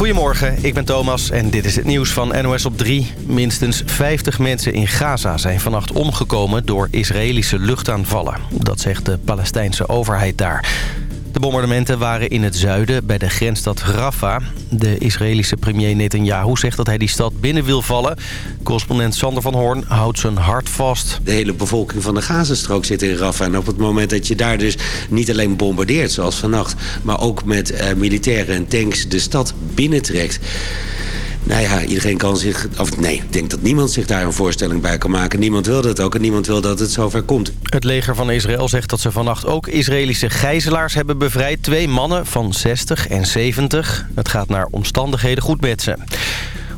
Goedemorgen, ik ben Thomas en dit is het nieuws van NOS op 3. Minstens 50 mensen in Gaza zijn vannacht omgekomen door Israëlische luchtaanvallen. Dat zegt de Palestijnse overheid daar. De bombardementen waren in het zuiden bij de grensstad Rafah. De Israëlische premier Netanyahu zegt dat hij die stad binnen wil vallen. Correspondent Sander van Hoorn houdt zijn hart vast. De hele bevolking van de Gazastrook zit in Rafah. En op het moment dat je daar dus niet alleen bombardeert zoals vannacht... maar ook met uh, militairen en tanks de stad binnentrekt... Nou ja, iedereen kan zich... Of nee, ik denk dat niemand zich daar een voorstelling bij kan maken. Niemand wil dat ook en niemand wil dat het zover komt. Het leger van Israël zegt dat ze vannacht ook Israëlische gijzelaars hebben bevrijd. Twee mannen van 60 en 70. Het gaat naar omstandigheden goed met ze.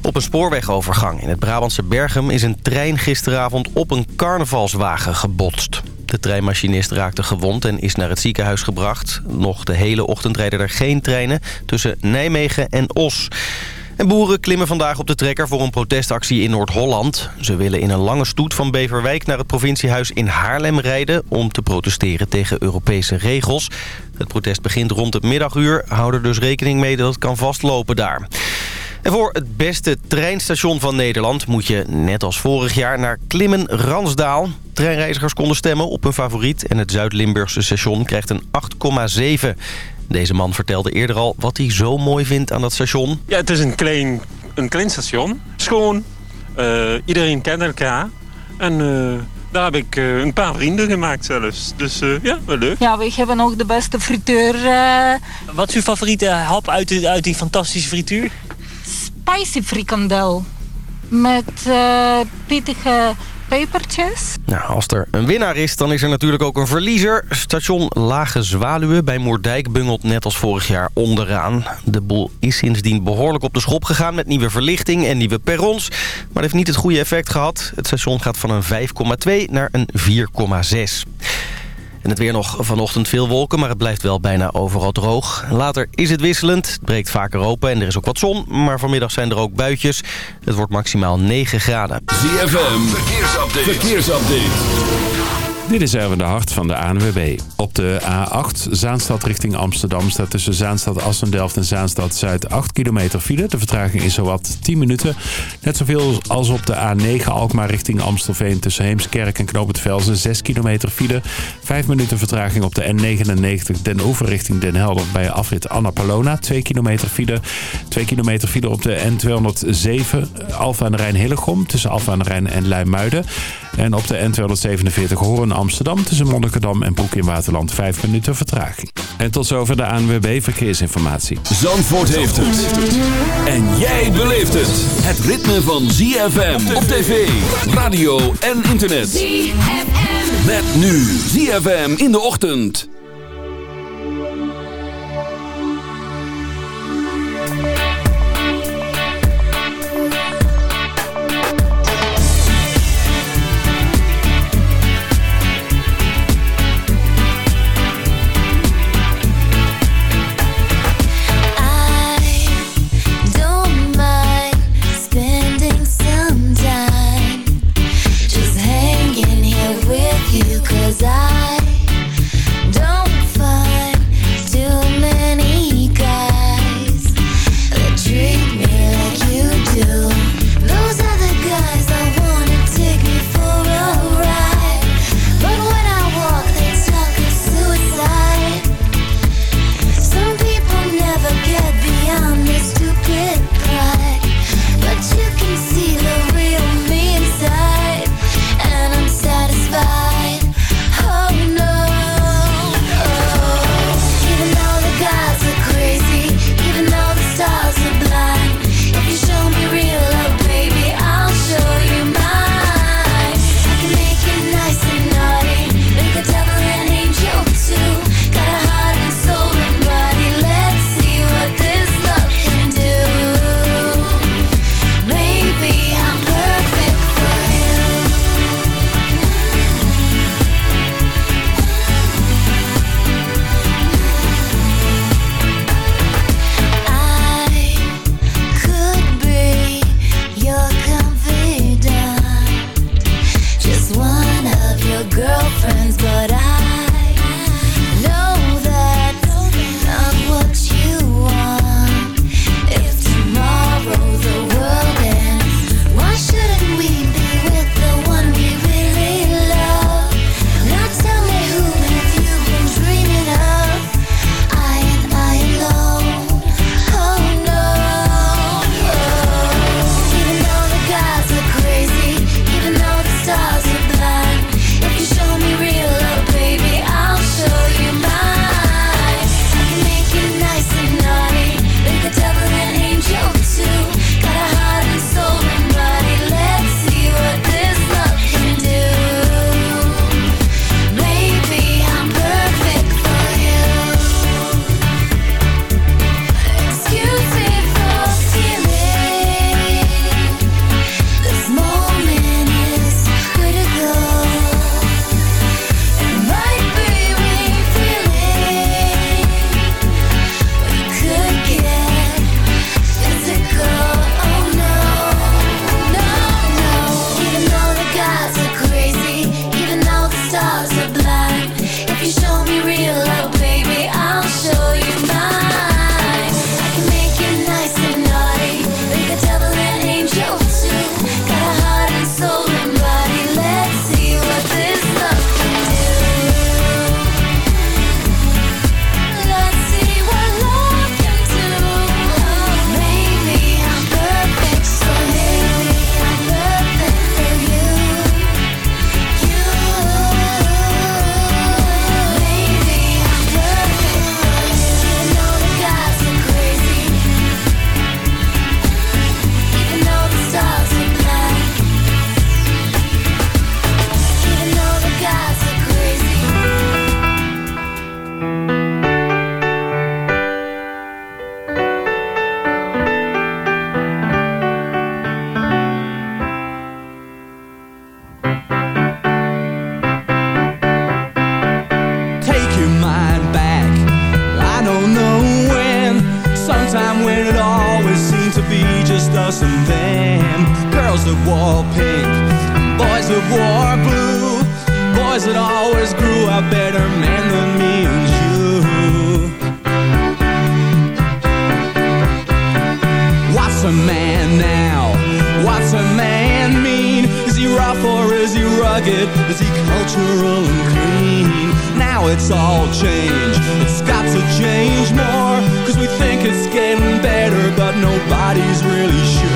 Op een spoorwegovergang in het Brabantse Berghem is een trein gisteravond op een carnavalswagen gebotst. De treinmachinist raakte gewond en is naar het ziekenhuis gebracht. Nog de hele ochtend rijden er geen treinen tussen Nijmegen en Os. En boeren klimmen vandaag op de trekker voor een protestactie in Noord-Holland. Ze willen in een lange stoet van Beverwijk naar het provinciehuis in Haarlem rijden... om te protesteren tegen Europese regels. Het protest begint rond het middaguur. Hou er dus rekening mee dat het kan vastlopen daar. En voor het beste treinstation van Nederland moet je, net als vorig jaar, naar Klimmen-Ransdaal. Treinreizigers konden stemmen op hun favoriet en het Zuid-Limburgse station krijgt een 8,7. Deze man vertelde eerder al wat hij zo mooi vindt aan dat station. Ja, het is een klein, een klein station. Schoon. Uh, iedereen kent elkaar. En uh, daar heb ik uh, een paar vrienden gemaakt zelfs. Dus ja, wel leuk. Ja, we hebben ook de beste frituur. Wat is uw favoriete hap uit, uit die fantastische frituur? Spicy frikandel. Met pittige Nou, als er een winnaar is, dan is er natuurlijk ook een verliezer. Station Lage Zwaluwe bij Moerdijk bungelt net als vorig jaar onderaan. De boel is sindsdien behoorlijk op de schop gegaan met nieuwe verlichting en nieuwe perrons. Maar heeft niet het goede effect gehad. Het station gaat van een 5,2 naar een 4,6. En het weer nog vanochtend veel wolken, maar het blijft wel bijna overal droog. Later is het wisselend, het breekt vaker open en er is ook wat zon. Maar vanmiddag zijn er ook buitjes. Het wordt maximaal 9 graden. ZFM, verkeersupdate. verkeersupdate. Dit is Erwin de Hart van de ANWB. Op de A8 Zaanstad richting Amsterdam staat tussen Zaanstad Assendelft en Zaanstad Zuid 8 kilometer file. De vertraging is zowat 10 minuten. Net zoveel als op de A9 Alkmaar richting Amstelveen tussen Heemskerk en Knoop het Velzen 6 kilometer file. 5 minuten vertraging op de N99 Den Oever richting Den Helder bij afrit Annapolona. 2 kilometer file. 2 kilometer file op de N207 Alfa aan de Rijn Hillegom tussen Alfa de Rijn en Luimuiden. En op de N247 Hoorn Amsterdam tussen Monnikendam en Broek in Waterland 5 minuten vertraging. En tot zover de ANWB Verkeersinformatie. Zandvoort heeft het. En jij beleeft het. Het ritme van ZFM op tv, radio en internet. ZFM. Met nu ZFM in de ochtend. What's a man now? What's a man mean? Is he rough or is he rugged? Is he cultural and clean? Now it's all changed. It's got to change more. Cause we think it's getting better, but nobody's really sure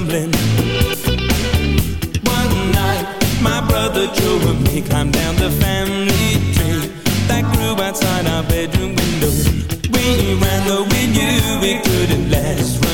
stumbling. One night, my brother Joe and me climbed down the family tree That grew outside our bedroom window. We ran though we knew we couldn't last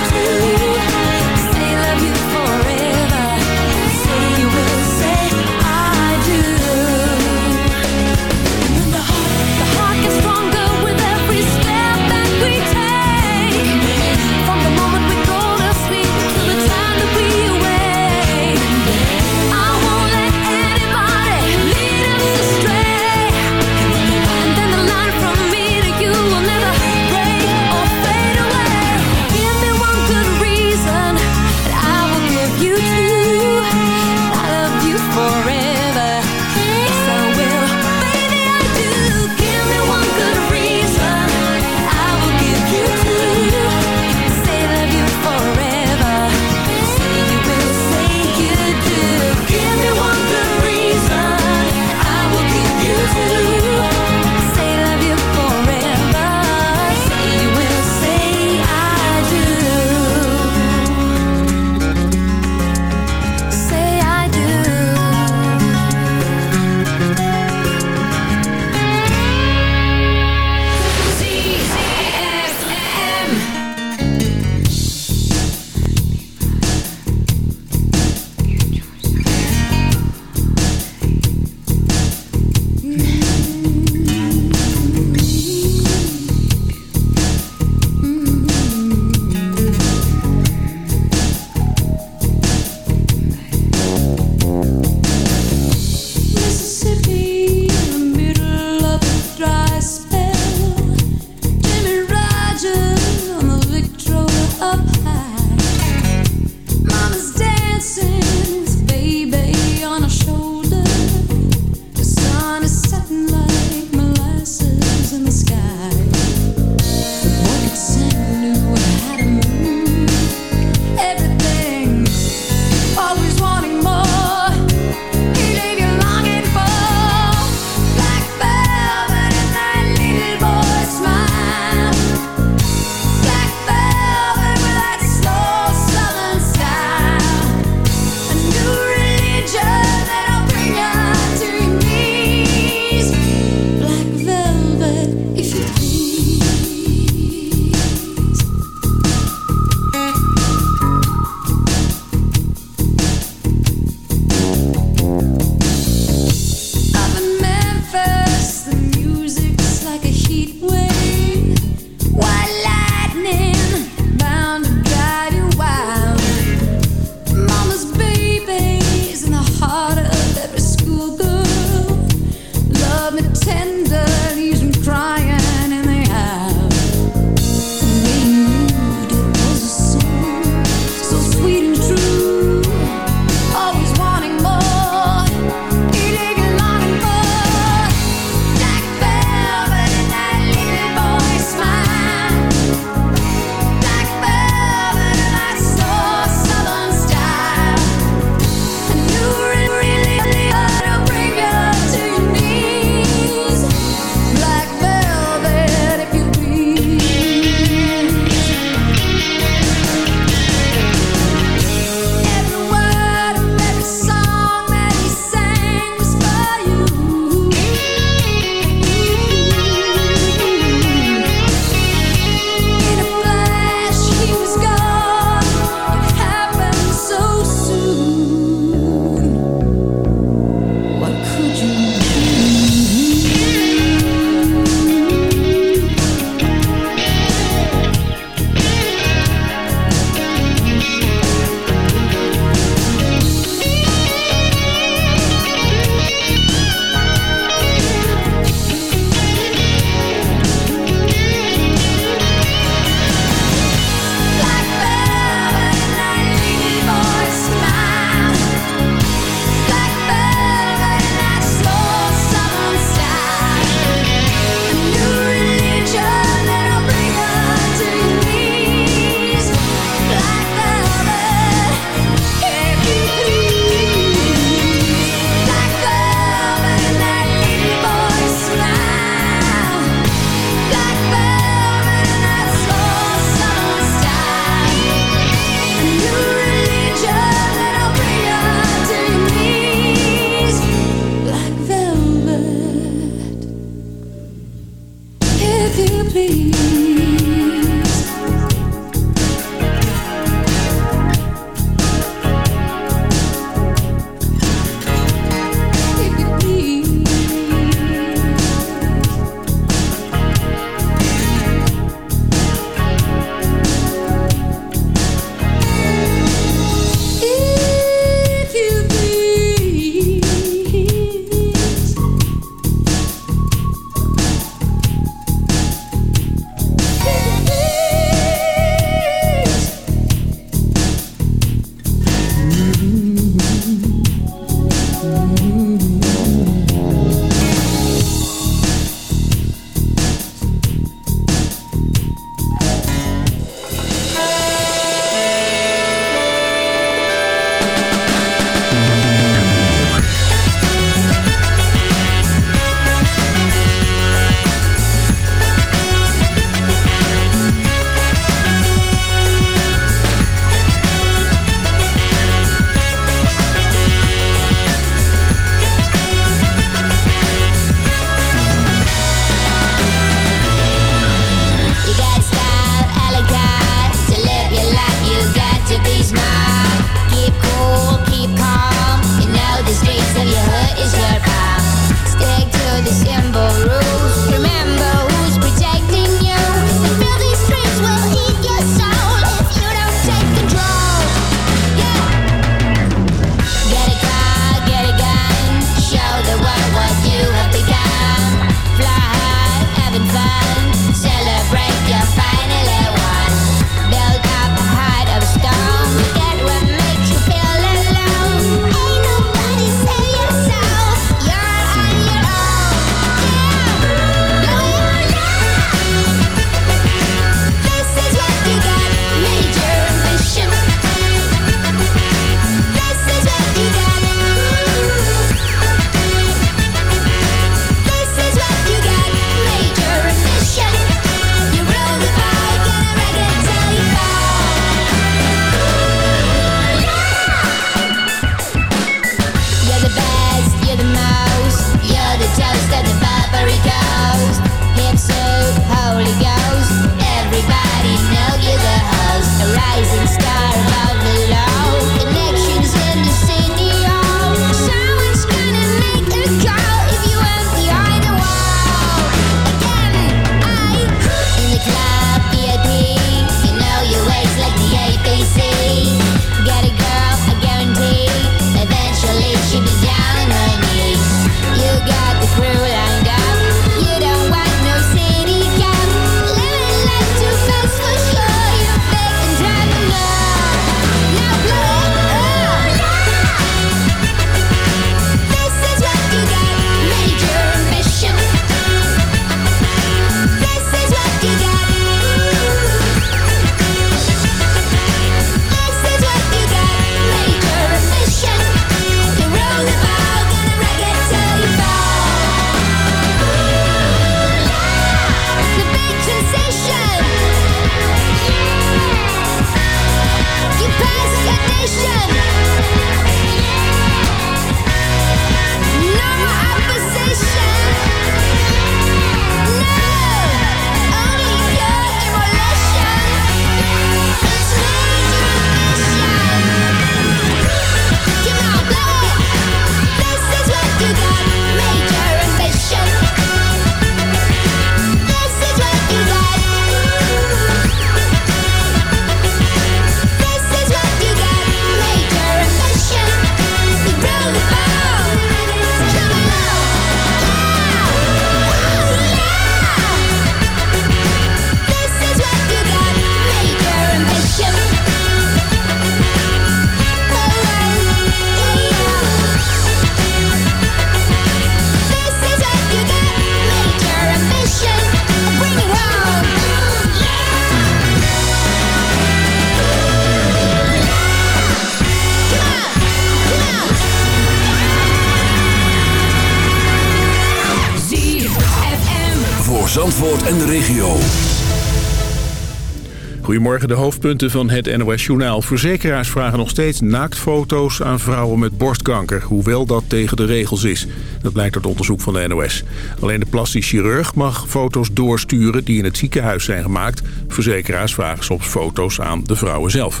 De hoofdpunten van het NOS-journaal. Verzekeraars vragen nog steeds naaktfoto's aan vrouwen met borstkanker... hoewel dat tegen de regels is. Dat blijkt uit onderzoek van de NOS. Alleen de plastisch chirurg mag foto's doorsturen die in het ziekenhuis zijn gemaakt. Verzekeraars vragen soms foto's aan de vrouwen zelf.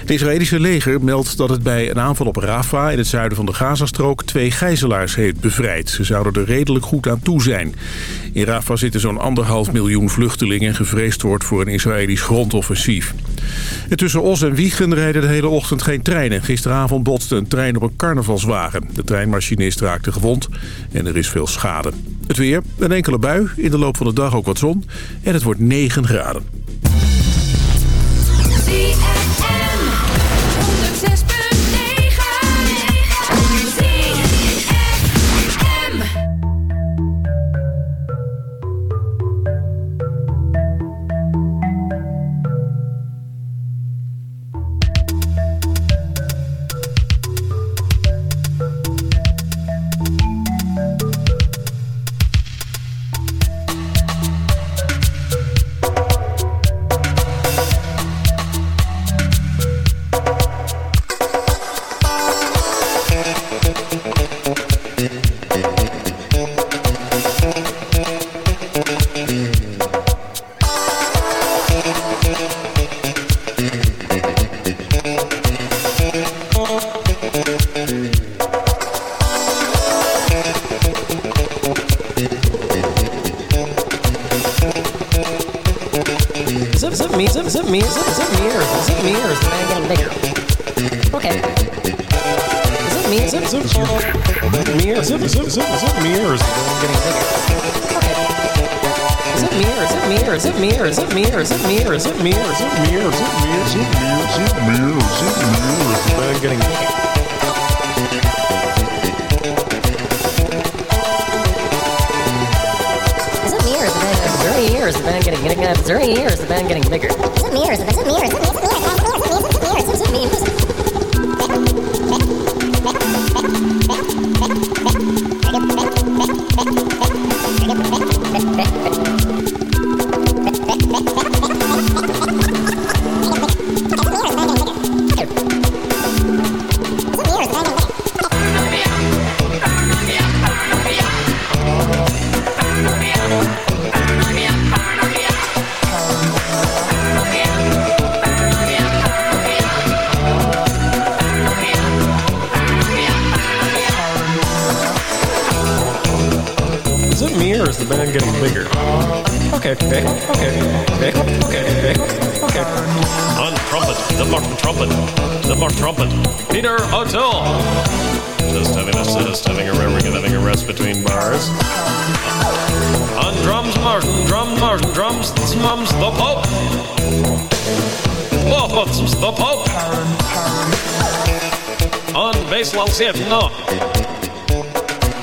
Het Israëlische leger meldt dat het bij een aanval op Rafah in het zuiden van de Gazastrook twee gijzelaars heeft bevrijd. Ze zouden er redelijk goed aan toe zijn. In Rafah zitten zo'n anderhalf miljoen vluchtelingen gevreesd wordt voor een Israëlisch grondoffensief. En tussen Os en Wiegen rijden de hele ochtend geen treinen. Gisteravond botste een trein op een carnavalswagen. De treinmachinist raakte gewond en er is veel schade. Het weer, een enkele bui, in de loop van de dag ook wat zon en het wordt 9 graden.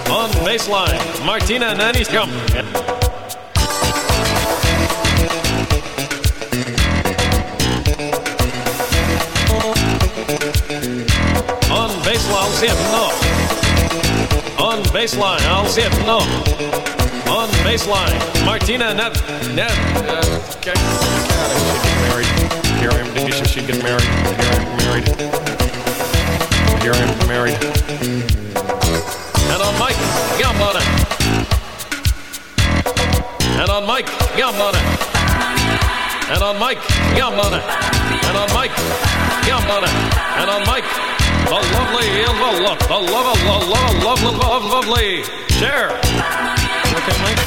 On baseline, Martina Nannykamp. On baseline, I'll zip no. On baseline, I'll zip no. On baseline, Martina Nev. Nev. Uh, okay. Married. Here I am. She get married. Here I am married. I am married. And on Mike Gambona. And on Mike Gambona. And on Mike Gambona. And on Mike Gambona. And on Mike, the lovely, the love, the love, the love, love, love, love, lovely. Share. Okay, Mike.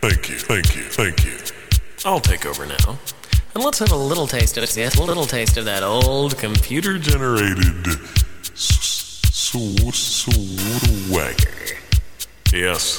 Thank you. Thank you. Thank you. I'll take over now. And let's have a little taste of it. Yes, a little taste of that old computer Generated s- swagger. Yes.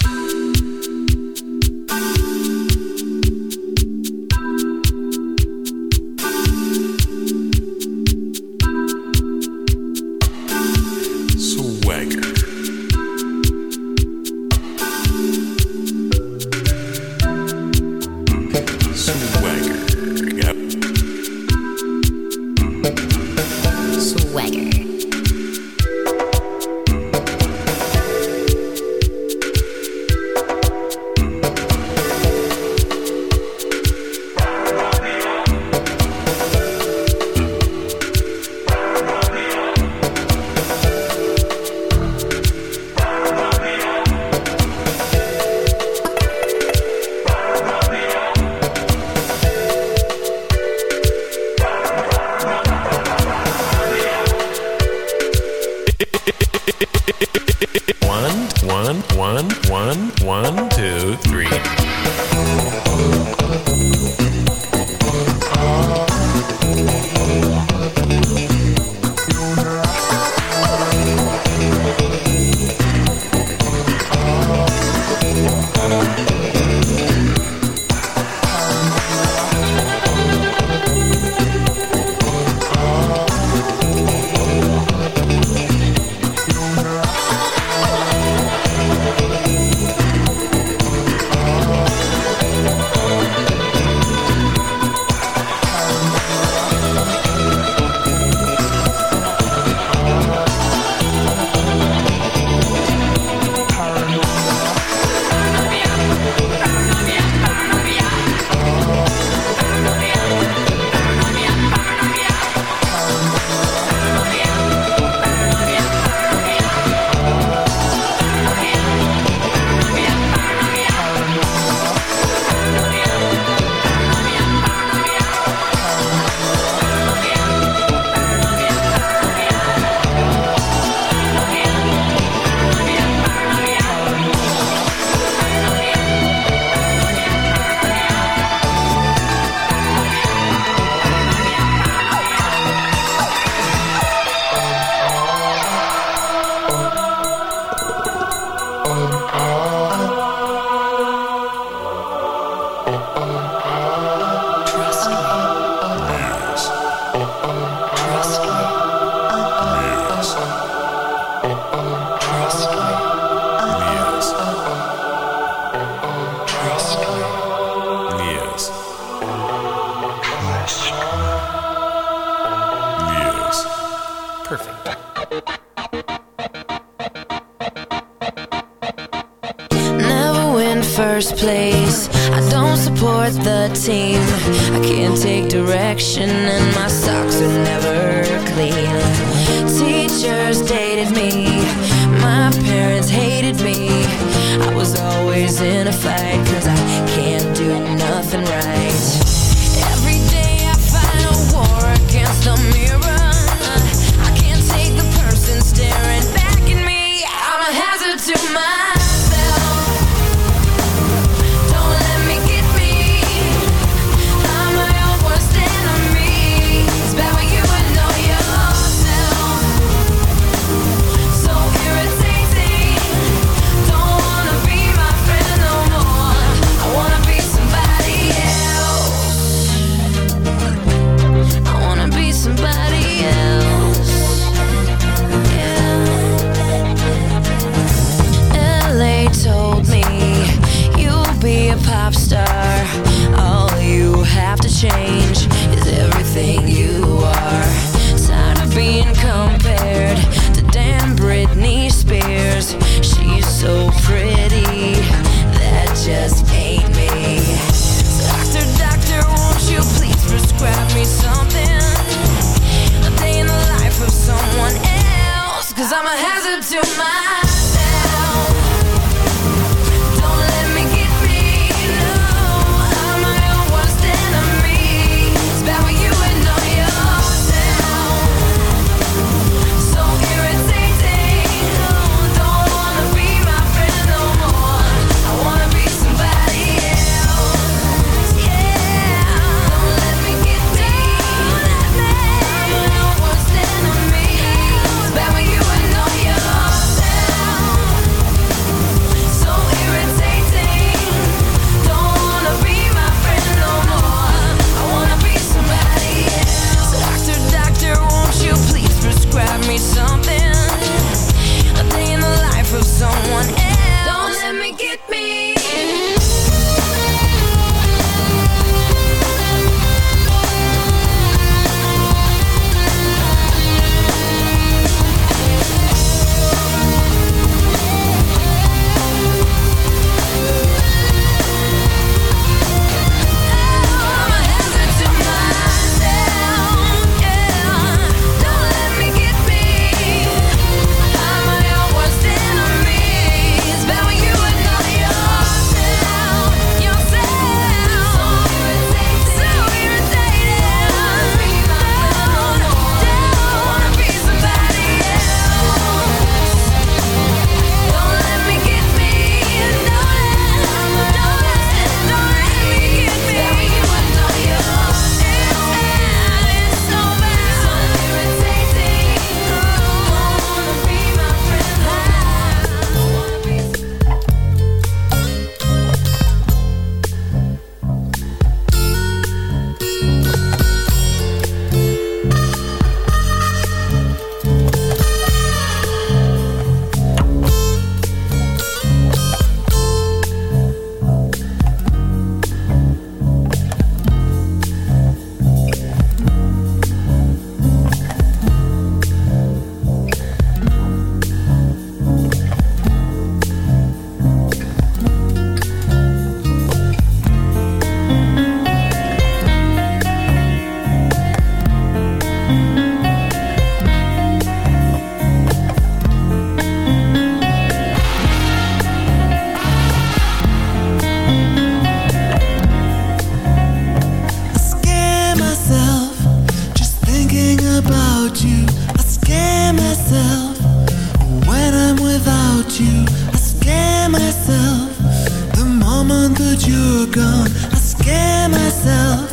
But you're gone I scare myself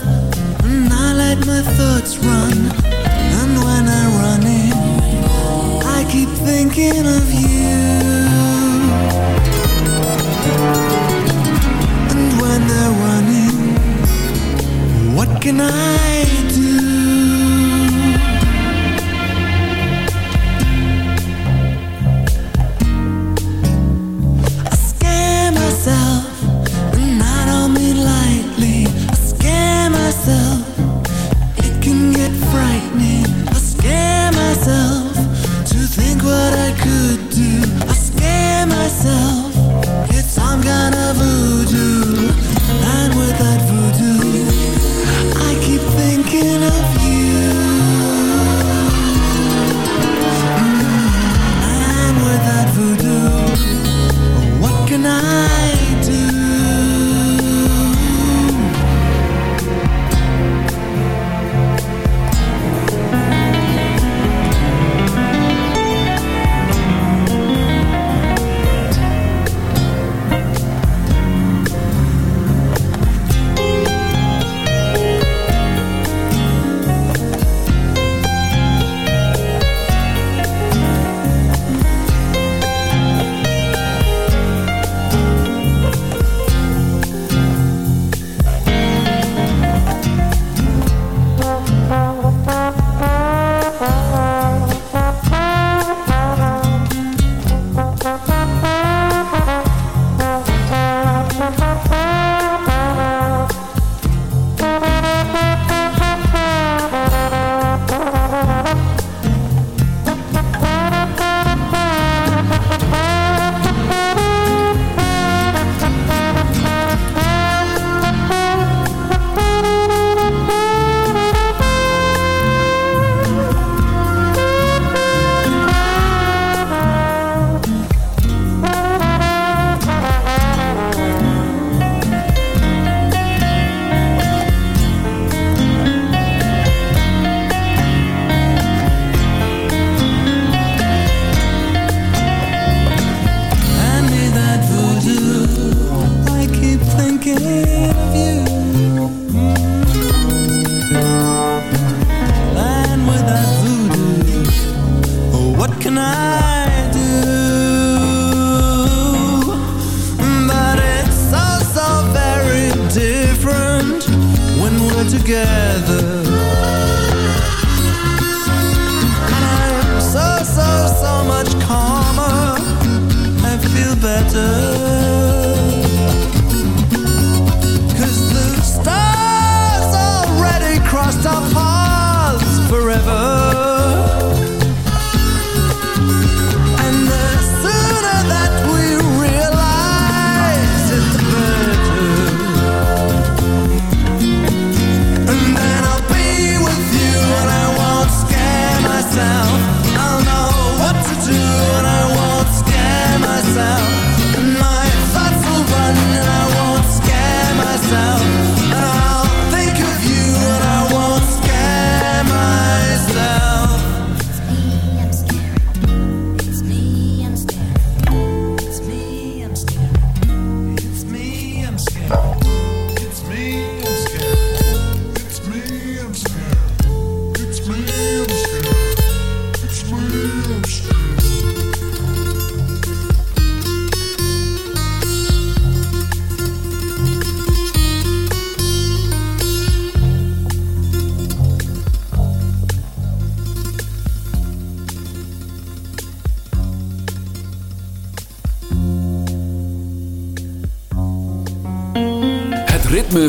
And I let my thoughts run. And when I run in I keep thinking of you. And when they're running What can I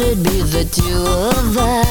thought it'd be the two of us?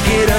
get up.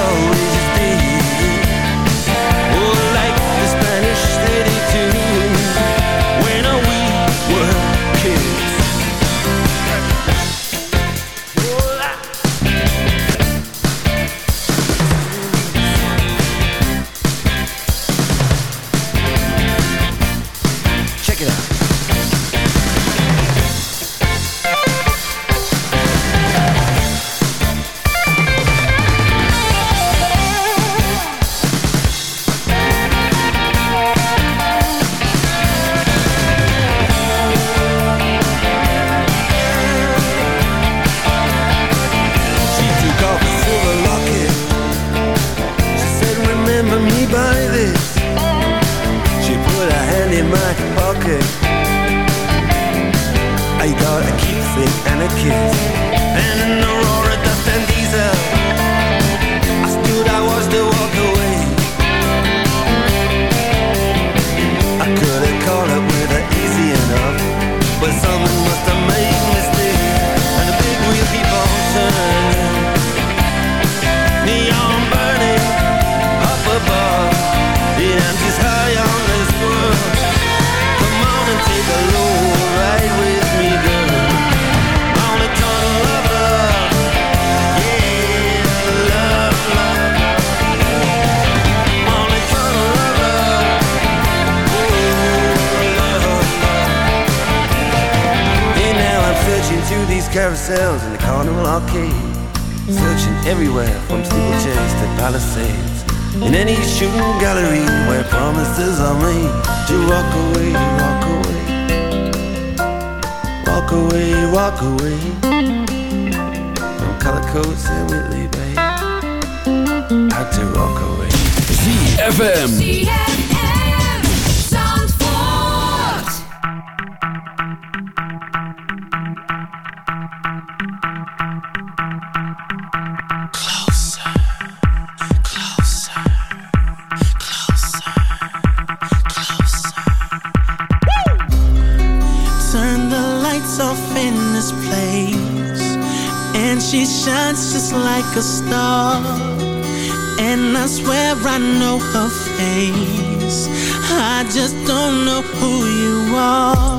me to walk away, walk away, walk away, walk away from color coats and Whitley Bay. Had to walk away. ZFM. like a star. And I swear I know her face. I just don't know who you are.